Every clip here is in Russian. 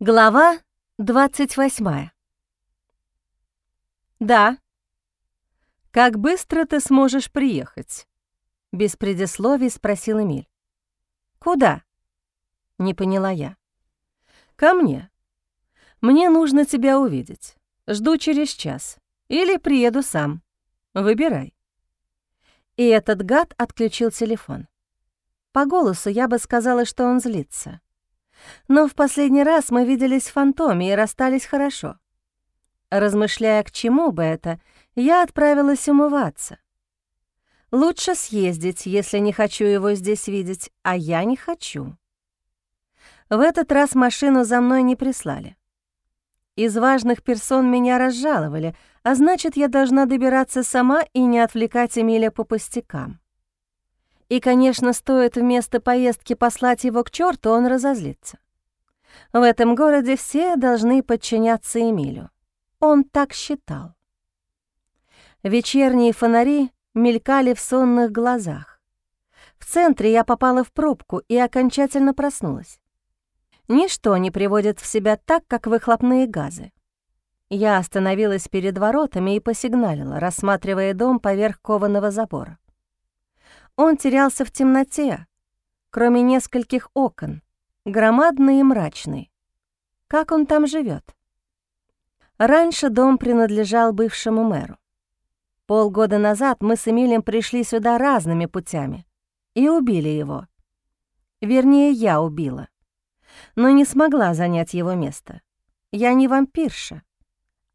Глава 28. «Да». «Как быстро ты сможешь приехать?» Без предисловий спросил Эмиль. «Куда?» — не поняла я. «Ко мне. Мне нужно тебя увидеть. Жду через час. Или приеду сам. Выбирай». И этот гад отключил телефон. По голосу я бы сказала, что он злится. Но в последний раз мы виделись в фантоме и расстались хорошо. Размышляя, к чему бы это, я отправилась умываться. Лучше съездить, если не хочу его здесь видеть, а я не хочу. В этот раз машину за мной не прислали. Из важных персон меня разжаловали, а значит, я должна добираться сама и не отвлекать Эмиля по пустякам. И, конечно, стоит вместо поездки послать его к черту, он разозлится. В этом городе все должны подчиняться Эмилю. Он так считал. Вечерние фонари мелькали в сонных глазах. В центре я попала в пробку и окончательно проснулась. Ничто не приводит в себя так, как выхлопные газы. Я остановилась перед воротами и посигналила, рассматривая дом поверх кованого забора. Он терялся в темноте, кроме нескольких окон, громадный и мрачный. Как он там живет? Раньше дом принадлежал бывшему мэру. Полгода назад мы с Эмилием пришли сюда разными путями и убили его. Вернее, я убила. Но не смогла занять его место. Я не вампирша,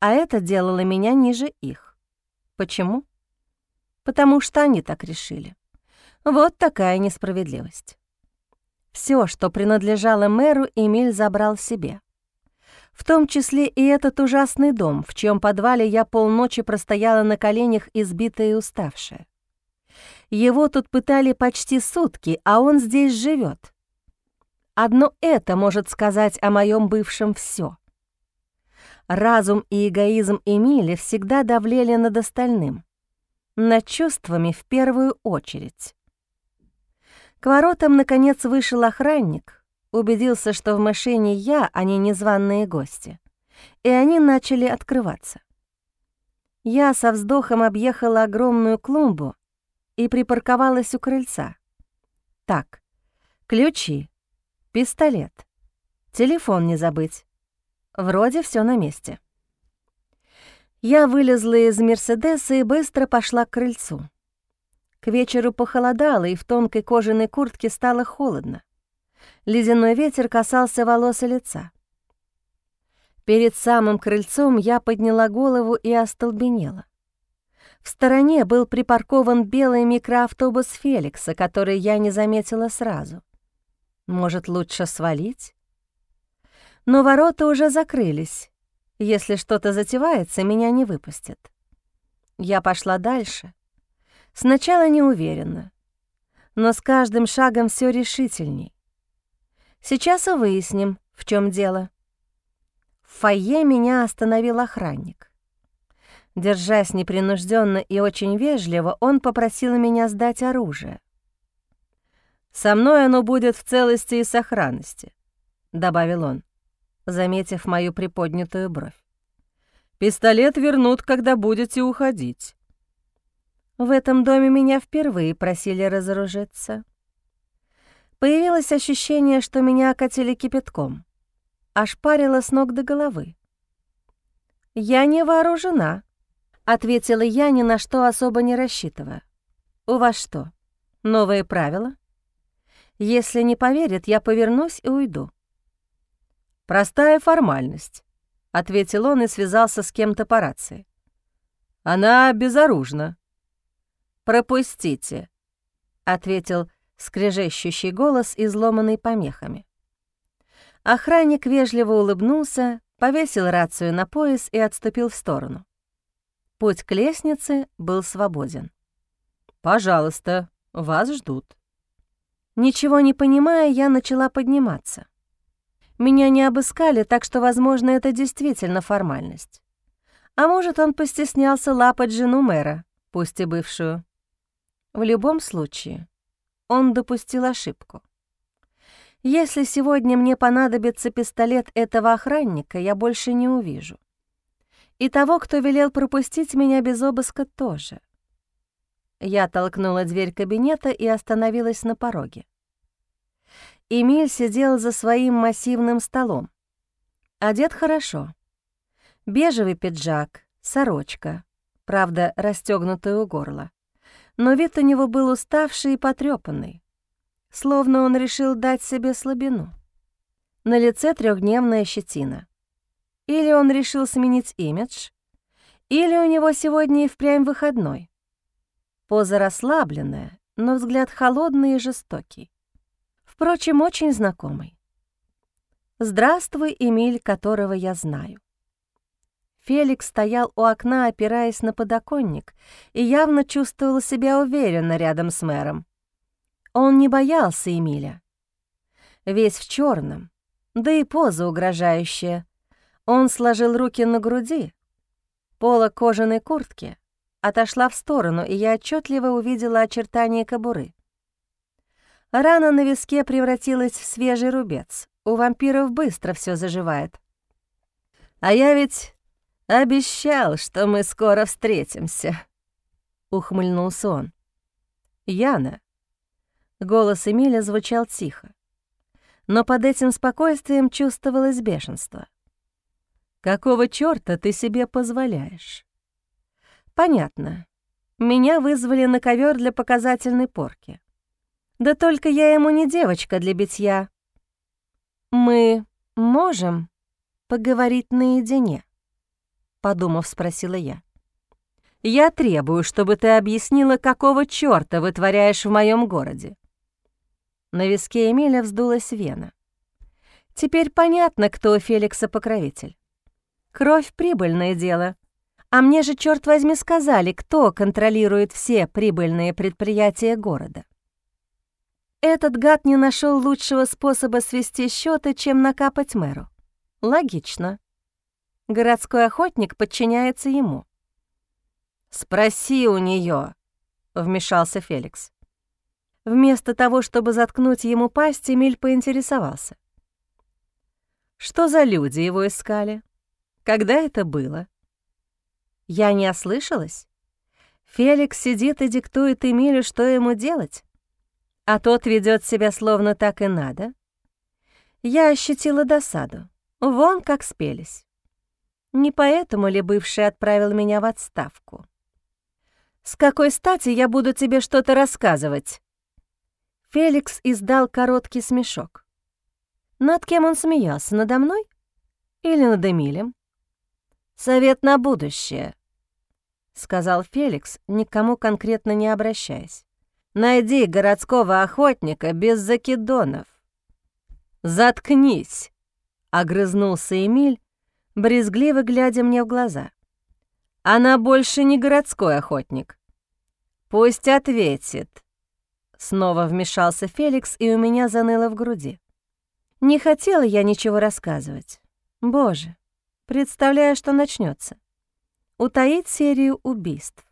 а это делало меня ниже их. Почему? Потому что они так решили. Вот такая несправедливость. Все, что принадлежало мэру, Эмиль забрал себе. В том числе и этот ужасный дом, в чьем подвале я полночи простояла на коленях, избитая и уставшая. Его тут пытали почти сутки, а он здесь живет. Одно это может сказать о моем бывшем все. Разум и эгоизм Эмили всегда давлели над остальным, над чувствами в первую очередь. К воротам, наконец, вышел охранник, убедился, что в машине я, а не незваные гости, и они начали открываться. Я со вздохом объехала огромную клумбу и припарковалась у крыльца. Так, ключи, пистолет, телефон не забыть. Вроде все на месте. Я вылезла из «Мерседеса» и быстро пошла к крыльцу. К вечеру похолодало, и в тонкой кожаной куртке стало холодно. Ледяной ветер касался волос и лица. Перед самым крыльцом я подняла голову и остолбенела. В стороне был припаркован белый микроавтобус Феликса, который я не заметила сразу. Может, лучше свалить? Но ворота уже закрылись. Если что-то затевается, меня не выпустят. Я пошла дальше — Сначала неуверенно, но с каждым шагом все решительней. Сейчас и выясним, в чем дело. В фойе меня остановил охранник. Держась непринужденно и очень вежливо, он попросил меня сдать оружие. «Со мной оно будет в целости и сохранности», — добавил он, заметив мою приподнятую бровь. «Пистолет вернут, когда будете уходить». В этом доме меня впервые просили разоружиться. Появилось ощущение, что меня окатили кипятком. Аж парило с ног до головы. «Я не вооружена», — ответила я, ни на что особо не рассчитывая. «У вас что, новые правила?» «Если не поверят, я повернусь и уйду». «Простая формальность», — ответил он и связался с кем-то по рации. «Она безоружна», «Пропустите», — ответил скрежещущий голос, изломанный помехами. Охранник вежливо улыбнулся, повесил рацию на пояс и отступил в сторону. Путь к лестнице был свободен. «Пожалуйста, вас ждут». Ничего не понимая, я начала подниматься. Меня не обыскали, так что, возможно, это действительно формальность. А может, он постеснялся лапать жену мэра, пусть и бывшую. В любом случае, он допустил ошибку. Если сегодня мне понадобится пистолет этого охранника, я больше не увижу. И того, кто велел пропустить меня без обыска, тоже. Я толкнула дверь кабинета и остановилась на пороге. Эмиль сидел за своим массивным столом. Одет хорошо. Бежевый пиджак, сорочка, правда, расстёгнутая у горла. Но вид у него был уставший и потрёпанный, словно он решил дать себе слабину. На лице трехдневная щетина. Или он решил сменить имидж, или у него сегодня и впрямь выходной. Поза расслабленная, но взгляд холодный и жестокий. Впрочем, очень знакомый. «Здравствуй, Эмиль, которого я знаю». Феликс стоял у окна, опираясь на подоконник, и явно чувствовал себя уверенно рядом с мэром. Он не боялся Эмиля. Весь в черном, да и поза угрожающая. Он сложил руки на груди. Пола кожаной куртки отошла в сторону, и я отчетливо увидела очертания кобуры. Рана на виске превратилась в свежий рубец. У вампиров быстро все заживает. А я ведь обещал, что мы скоро встретимся, ухмыльнулся он. Яна. Голос Эмиля звучал тихо. Но под этим спокойствием чувствовалось бешенство. «Какого чёрта ты себе позволяешь?» «Понятно. Меня вызвали на ковер для показательной порки. Да только я ему не девочка для битья. Мы можем поговорить наедине?» Подумав, спросила я. «Я требую, чтобы ты объяснила, какого чёрта вытворяешь в моем городе». На виске Эмиля вздулась вена. Теперь понятно, кто у Феликса покровитель. Кровь — прибыльное дело. А мне же, черт возьми, сказали, кто контролирует все прибыльные предприятия города. Этот гад не нашел лучшего способа свести счеты, чем накапать мэру. Логично. Городской охотник подчиняется ему. «Спроси у нее, вмешался Феликс. Вместо того, чтобы заткнуть ему пасть, Эмиль поинтересовался. Что за люди его искали? Когда это было? Я не ослышалась? Феликс сидит и диктует Эмилю, что ему делать, а тот ведет себя словно так и надо. Я ощутила досаду. Вон как спелись. Не поэтому ли бывший отправил меня в отставку? «С какой стати я буду тебе что-то рассказывать?» Феликс издал короткий смешок. Над кем он смеялся, надо мной или над Эмилем? «Совет на будущее», — сказал Феликс, никому конкретно не обращаясь. «Найди городского охотника без закидонов». «Заткнись», — огрызнулся Эмиль, брезгливо глядя мне в глаза. «Она больше не городской охотник. Пусть ответит, Снова вмешался Феликс, и у меня заныло в груди. Не хотела я ничего рассказывать. Боже, представляю, что начнется. Утаить серию убийств.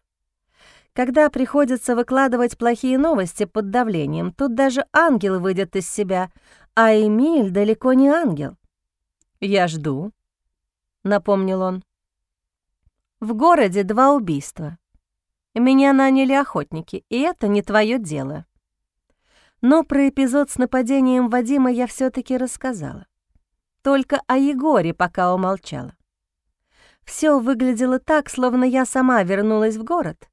Когда приходится выкладывать плохие новости под давлением, тут даже ангел выйдет из себя, а Эмиль далеко не ангел. «Я жду», — напомнил он. «В городе два убийства. Меня наняли охотники, и это не твое дело». Но про эпизод с нападением Вадима я все таки рассказала. Только о Егоре пока умолчала. Все выглядело так, словно я сама вернулась в город,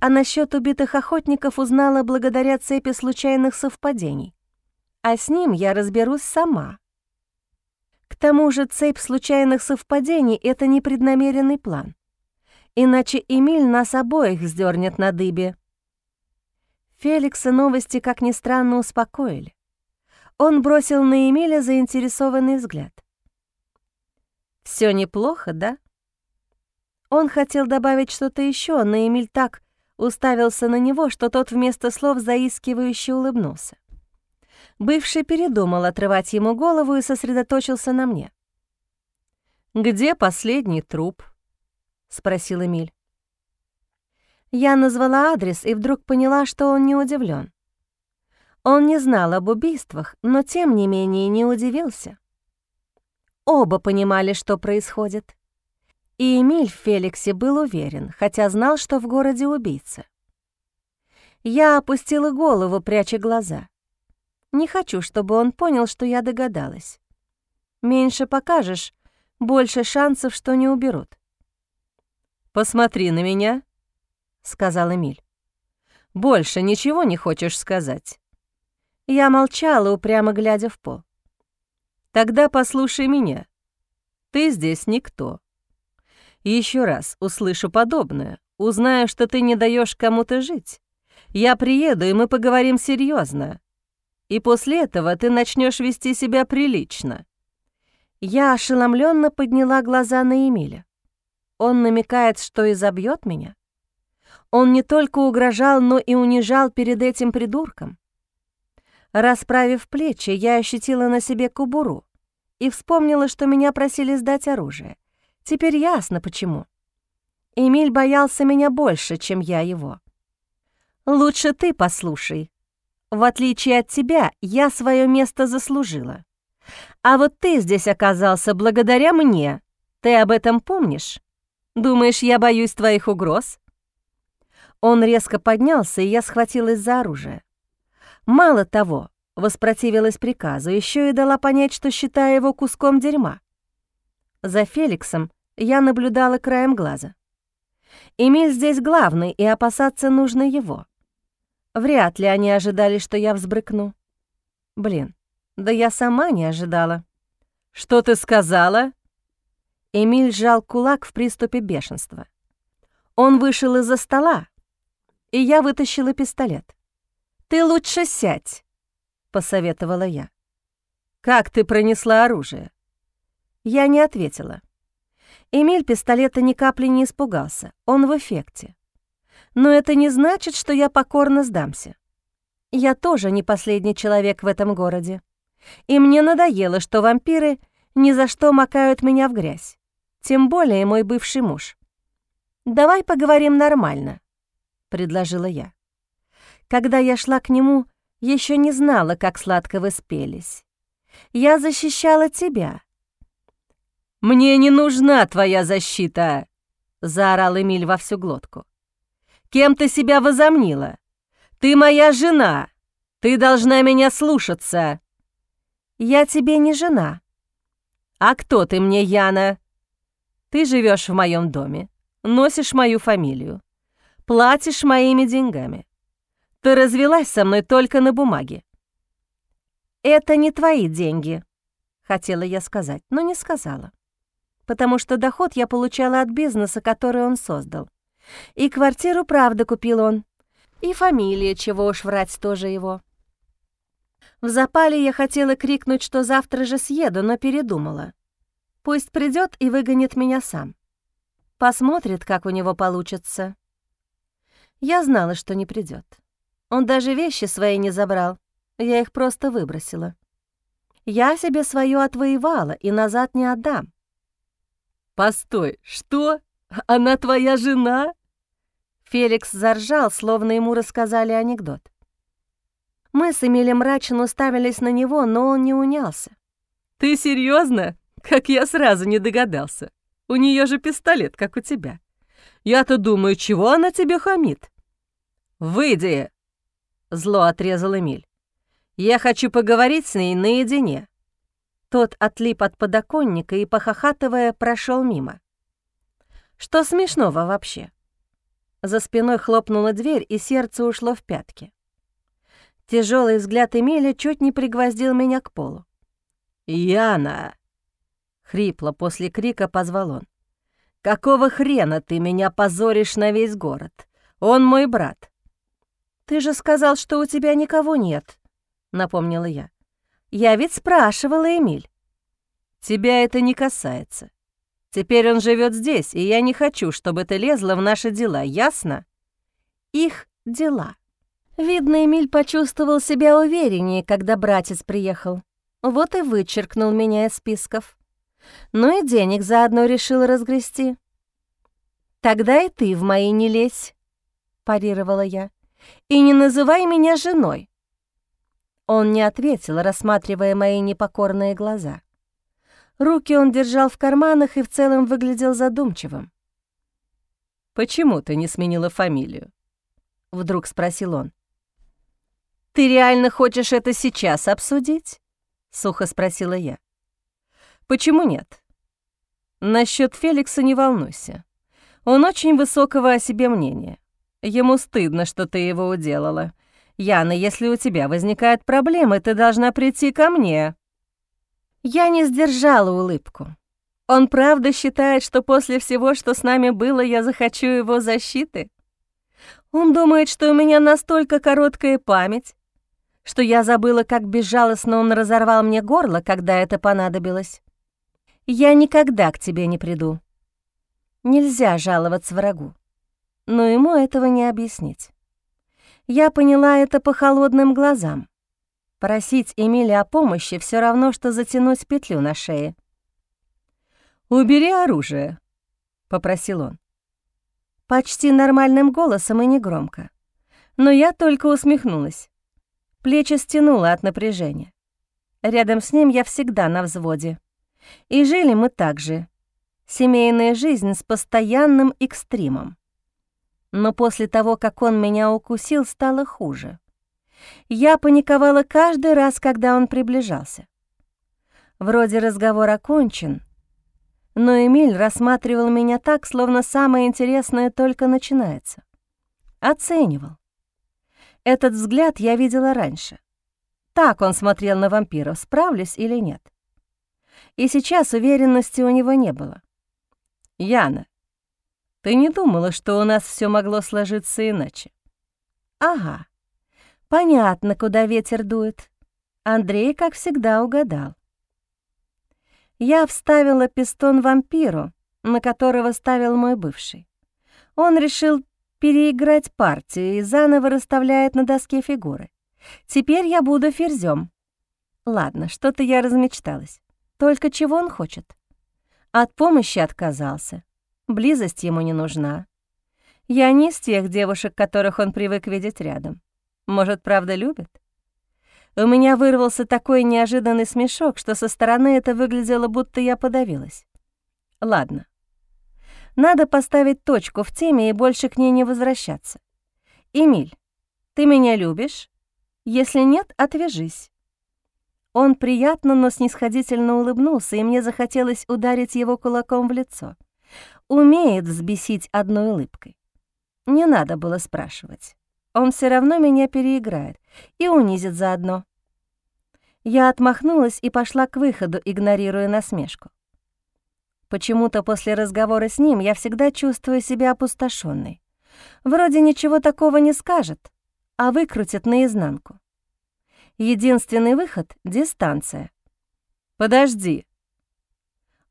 а насчет убитых охотников узнала благодаря цепи случайных совпадений. А с ним я разберусь сама. Тому же цепь случайных совпадений — это непреднамеренный план. Иначе Эмиль нас обоих вздернет на дыбе. Феликса новости, как ни странно, успокоили. Он бросил на Эмиля заинтересованный взгляд. Все неплохо, да?» Он хотел добавить что-то еще, но Эмиль так уставился на него, что тот вместо слов заискивающе улыбнулся. Бывший передумал отрывать ему голову и сосредоточился на мне. «Где последний труп?» — спросил Эмиль. Я назвала адрес и вдруг поняла, что он не удивлен. Он не знал об убийствах, но тем не менее не удивился. Оба понимали, что происходит. И Эмиль в Феликсе был уверен, хотя знал, что в городе убийца. Я опустила голову, пряча глаза. Не хочу, чтобы он понял, что я догадалась. Меньше покажешь, больше шансов, что не уберут. «Посмотри на меня», — сказал Эмиль. «Больше ничего не хочешь сказать?» Я молчала, упрямо глядя в пол. «Тогда послушай меня. Ты здесь никто. Еще раз услышу подобное, узнаю, что ты не даешь кому-то жить. Я приеду, и мы поговорим серьезно. И после этого ты начнешь вести себя прилично. Я ошеломленно подняла глаза на Эмиля. Он намекает, что изобьет меня. Он не только угрожал, но и унижал перед этим придурком. Расправив плечи, я ощутила на себе кубуру и вспомнила, что меня просили сдать оружие. Теперь ясно, почему. Эмиль боялся меня больше, чем я его. «Лучше ты послушай. В отличие от тебя, я свое место заслужила. А вот ты здесь оказался благодаря мне. Ты об этом помнишь? Думаешь, я боюсь твоих угроз?» Он резко поднялся, и я схватилась за оружие. Мало того, воспротивилась приказу, еще и дала понять, что считаю его куском дерьма. За Феликсом я наблюдала краем глаза. Эмиль здесь главный, и опасаться нужно его. Вряд ли они ожидали, что я взбрыкну. Блин, да я сама не ожидала. «Что ты сказала?» Эмиль сжал кулак в приступе бешенства. Он вышел из-за стола, и я вытащила пистолет. «Ты лучше сядь», — посоветовала я. «Как ты пронесла оружие?» Я не ответила. Эмиль пистолета ни капли не испугался, он в эффекте. Но это не значит, что я покорно сдамся. Я тоже не последний человек в этом городе. И мне надоело, что вампиры ни за что макают меня в грязь. Тем более мой бывший муж. «Давай поговорим нормально», — предложила я. Когда я шла к нему, еще не знала, как сладко вы спелись. Я защищала тебя». «Мне не нужна твоя защита!» — заорал Эмиль во всю глотку. «Кем ты себя возомнила? Ты моя жена! Ты должна меня слушаться!» «Я тебе не жена». «А кто ты мне, Яна?» «Ты живешь в моем доме, носишь мою фамилию, платишь моими деньгами. Ты развелась со мной только на бумаге». «Это не твои деньги», — хотела я сказать, но не сказала. Потому что доход я получала от бизнеса, который он создал. И квартиру, правда, купил он. И фамилия, чего уж врать, тоже его. В запале я хотела крикнуть, что завтра же съеду, но передумала. Пусть придет и выгонит меня сам. Посмотрит, как у него получится. Я знала, что не придет. Он даже вещи свои не забрал, я их просто выбросила. Я себе свое отвоевала и назад не отдам. «Постой, что? Она твоя жена?» Феликс заржал, словно ему рассказали анекдот. Мы с Эмилем мрачно уставились на него, но он не унялся. «Ты серьезно? Как я сразу не догадался. У нее же пистолет, как у тебя. Я-то думаю, чего она тебе хамит?» «Выйди!» — зло отрезал Эмиль. «Я хочу поговорить с ней наедине». Тот отлип от подоконника и, похохатывая, прошел мимо. Что смешного вообще? За спиной хлопнула дверь, и сердце ушло в пятки. Тяжелый взгляд Эмиля чуть не пригвоздил меня к полу. «Яна!» — хрипло после крика позвал он. «Какого хрена ты меня позоришь на весь город? Он мой брат. «Ты же сказал, что у тебя никого нет», — напомнила я. «Я ведь спрашивала, Эмиль». «Тебя это не касается. Теперь он живет здесь, и я не хочу, чтобы ты лезла в наши дела, ясно?» «Их дела». Видно, Эмиль почувствовал себя увереннее, когда братец приехал. Вот и вычеркнул меня из списков. Ну и денег заодно решил разгрести. «Тогда и ты в мои не лезь», — парировала я. И не называй меня женой. Он не ответил, рассматривая мои непокорные глаза. Руки он держал в карманах и в целом выглядел задумчивым. «Почему ты не сменила фамилию?» — вдруг спросил он. «Ты реально хочешь это сейчас обсудить?» — сухо спросила я. «Почему нет?» Насчет Феликса не волнуйся. Он очень высокого о себе мнения. Ему стыдно, что ты его уделала. Яна, если у тебя возникают проблемы, ты должна прийти ко мне». Я не сдержала улыбку. Он правда считает, что после всего, что с нами было, я захочу его защиты? Он думает, что у меня настолько короткая память, что я забыла, как безжалостно он разорвал мне горло, когда это понадобилось. Я никогда к тебе не приду. Нельзя жаловаться врагу, но ему этого не объяснить. Я поняла это по холодным глазам. Просить Эмиля о помощи все равно, что затянуть петлю на шее. «Убери оружие», — попросил он. Почти нормальным голосом и негромко. Но я только усмехнулась. Плечи стянуло от напряжения. Рядом с ним я всегда на взводе. И жили мы так же. Семейная жизнь с постоянным экстримом. Но после того, как он меня укусил, стало хуже. Я паниковала каждый раз, когда он приближался. Вроде разговор окончен, но Эмиль рассматривал меня так, словно самое интересное только начинается. Оценивал. Этот взгляд я видела раньше. Так он смотрел на вампиров, справлюсь или нет. И сейчас уверенности у него не было. «Яна, ты не думала, что у нас все могло сложиться иначе? Ага. Понятно, куда ветер дует. Андрей, как всегда, угадал. Я вставила пистон вампиру, на которого ставил мой бывший. Он решил переиграть партию и заново расставляет на доске фигуры. Теперь я буду ферзем. Ладно, что-то я размечталась. Только чего он хочет? От помощи отказался. Близость ему не нужна. Я не из тех девушек, которых он привык видеть рядом. Может, правда любит? У меня вырвался такой неожиданный смешок, что со стороны это выглядело, будто я подавилась. Ладно. Надо поставить точку в теме и больше к ней не возвращаться. «Эмиль, ты меня любишь? Если нет, отвяжись». Он приятно, но снисходительно улыбнулся, и мне захотелось ударить его кулаком в лицо умеет взбесить одной улыбкой. Не надо было спрашивать. Он все равно меня переиграет и унизит заодно. Я отмахнулась и пошла к выходу, игнорируя насмешку. Почему-то после разговора с ним я всегда чувствую себя опустошенной. Вроде ничего такого не скажет, а выкрутит наизнанку. Единственный выход — дистанция. «Подожди»,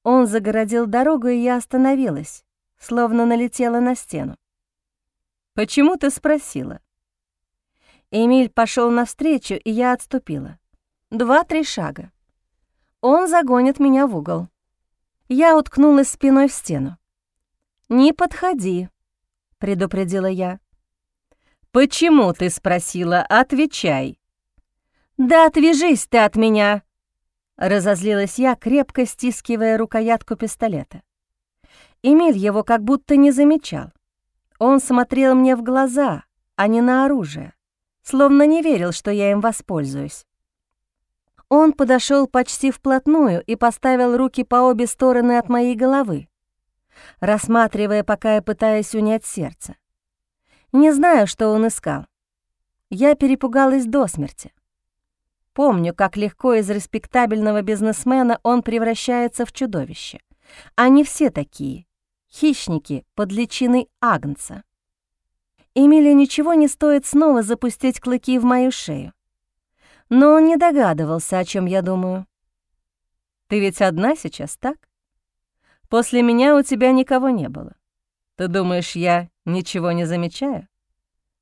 он загородил дорогу, и я остановилась, словно налетела на стену. «Почему ты спросила?» Эмиль пошел навстречу, и я отступила. Два-три шага. Он загонит меня в угол. Я уткнулась спиной в стену. «Не подходи», — предупредила я. «Почему ты спросила? Отвечай». «Да отвяжись ты от меня!» Разозлилась я, крепко стискивая рукоятку пистолета. Эмиль его как будто не замечал. Он смотрел мне в глаза, а не на оружие, словно не верил, что я им воспользуюсь. Он подошел почти вплотную и поставил руки по обе стороны от моей головы, рассматривая, пока я пытаюсь унять сердце. Не знаю, что он искал. Я перепугалась до смерти. Помню, как легко из респектабельного бизнесмена он превращается в чудовище. Они все такие. Хищники под личиной Агнца. Эмиле ничего не стоит снова запустить клыки в мою шею. Но он не догадывался, о чем я думаю. «Ты ведь одна сейчас, так? После меня у тебя никого не было. Ты думаешь, я ничего не замечаю?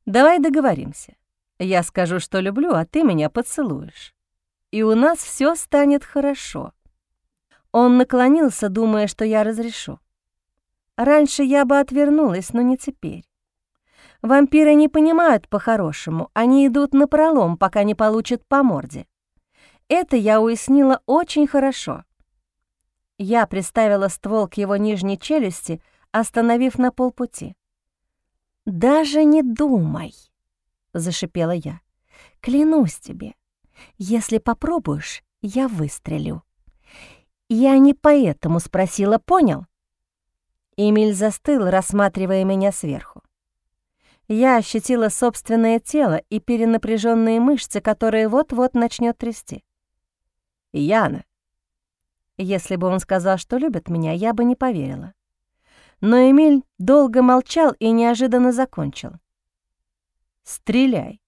Давай договоримся. Я скажу, что люблю, а ты меня поцелуешь. И у нас все станет хорошо. Он наклонился, думая, что я разрешу. Раньше я бы отвернулась, но не теперь. Вампиры не понимают по-хорошему, они идут на пролом, пока не получат по морде. Это я уяснила очень хорошо. Я приставила ствол к его нижней челюсти, остановив на полпути. «Даже не думай», — зашипела я. «Клянусь тебе, если попробуешь, я выстрелю». «Я не поэтому спросила, понял?» Эмиль застыл, рассматривая меня сверху. Я ощутила собственное тело и перенапряженные мышцы, которые вот-вот начнет трясти. «Яна». Если бы он сказал, что любит меня, я бы не поверила. Но Эмиль долго молчал и неожиданно закончил. «Стреляй».